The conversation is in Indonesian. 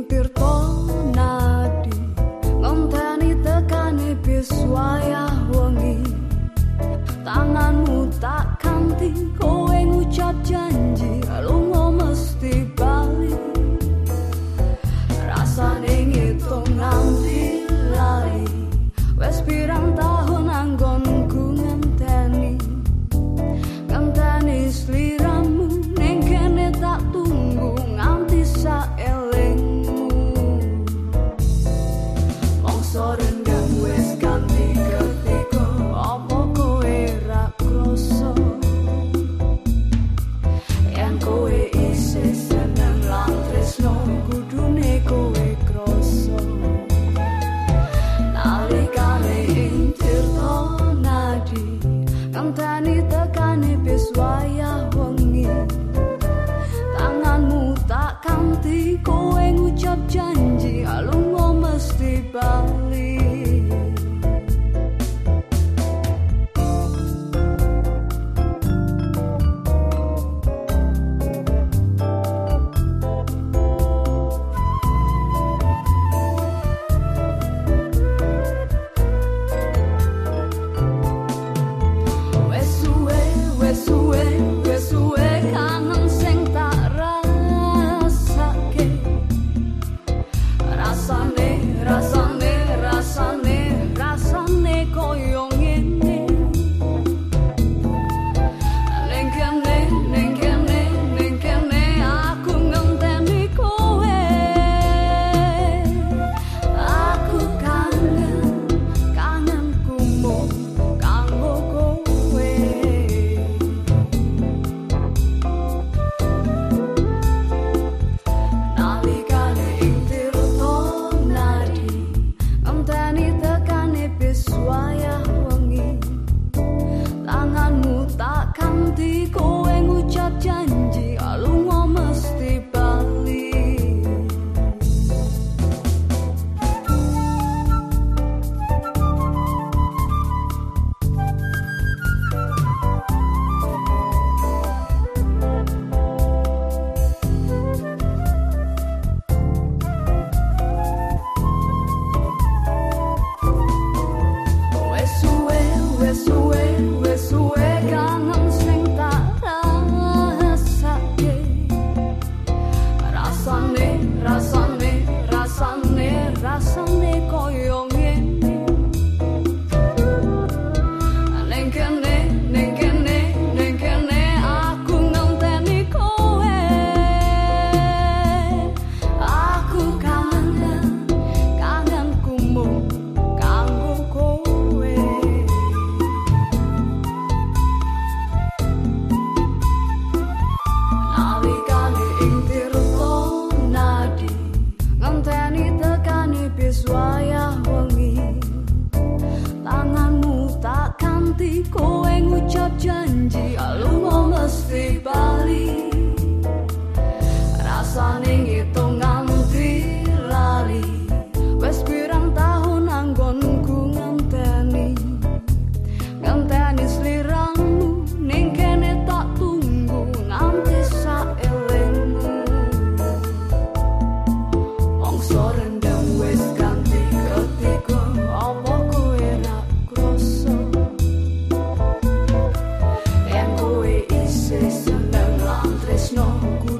impir tol nadi Ngenteni tekani piswayah wengi. Tanganmu tak Sometimes no cura.